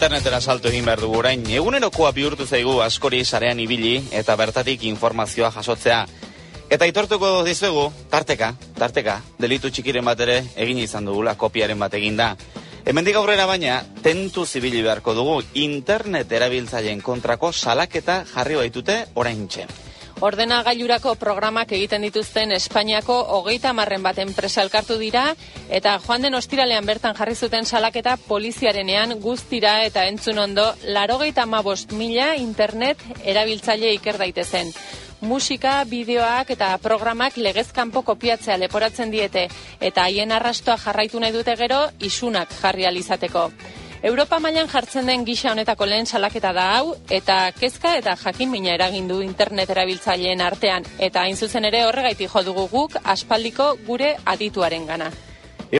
Internetera salto egin behar dugu orain, egunerokoa bihurtu zaigu askori sarean ibili eta bertatik informazioa jasotzea. Eta aitortuko dizuegu, tarteka, tarteka, delitu txikiren bat ere egin izan dugula kopiaren bat eginda. Hemendik aurrera baina, tentu zibili beharko dugu internet erabiltzaileen kontrako salaketa jarri baitute orain txe. Ordenagailurako programak egiten dituzten Espainiako hogeita marren bat enpresa elkartu dira eta joan den ostiralean bertan jarri zuten salaketa poliziarenean guztira eta entzun ondo larogeita amabost mila internet erabiltzaile iker daitezen. Musika, bideoak eta programak legezkanpo kopiatzea leporatzen diete eta haien arrastoa jarraitu nahi dute gero isunak jarri alizateko. Europa mailan jartzen den gisa honetako lehen salaketa da hau eta kezka eta jakin mina eragin du internet erabiltzaileen artean eta hain zuzen ere horregaiti jo dugu guk aspaldiko gure adituaren gana.